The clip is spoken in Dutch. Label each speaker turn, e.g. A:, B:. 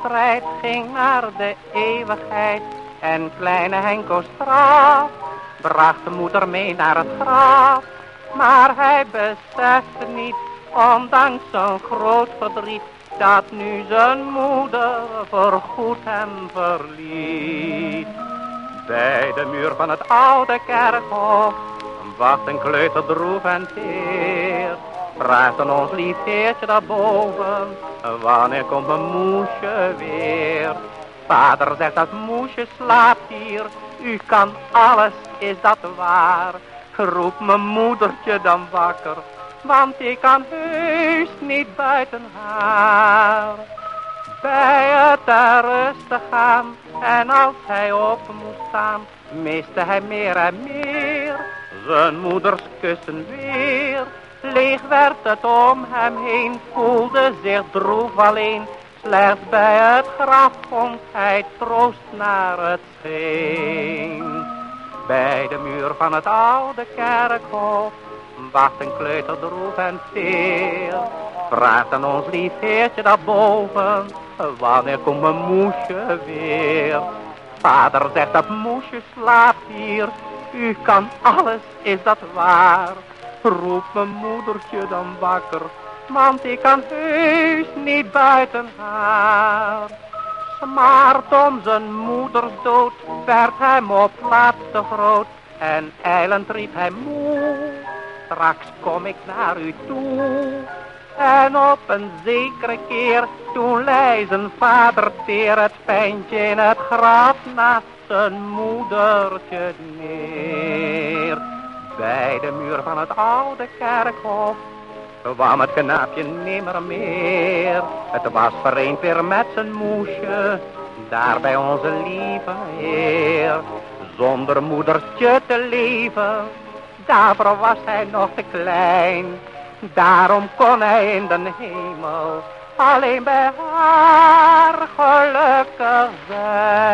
A: strijd ging naar de eeuwigheid. En kleine Henko Straat bracht de moeder mee naar het graf. Maar hij besefte niet, ondanks zijn groot verdriet, dat nu zijn moeder voorgoed hem verliet. Bij de muur van het oude kerkhof wacht een kleuter droef en teer. Aan ons lief heertje daarboven, wanneer komt mijn moesje weer? Vader zegt dat moesje slaapt hier, u kan alles, is dat waar? Roep mijn moedertje dan wakker, want ik kan heus niet buiten haar. Bij het daar rustig gaan, en als hij op moest staan, miste hij meer en meer. Zijn moeders kussen weer, leeg werd het om hem heen, voelde zich droef alleen. Slechts bij het graf vond hij troost naar het scheen. Bij de muur van het oude kerkhof wacht een kleuter droef en teer. Vraagt aan ons lief heertje daarboven, wanneer komt mijn moesje weer? Vader zegt dat moesje slaapt hier, u kan alles, is dat waar? Roep mijn moedertje dan wakker, want ik kan heus niet buiten haar. Smaart om zijn moeders dood, werd hem op laatste groot, en eilend riep hij moe, straks kom ik naar u toe. En op een zekere keer, toen lei zijn vader teer het pijntje in het graf naast zijn moedertje neer. Bij de muur van het oude kerkhof kwam het knaapje nimmer meer. Het was vereend weer met zijn moesje, daar bij onze lieve Heer. Zonder moedertje te leven, daarvoor was hij nog te klein. Daarom kon hij in de hemel alleen bij haar gelukkig zijn.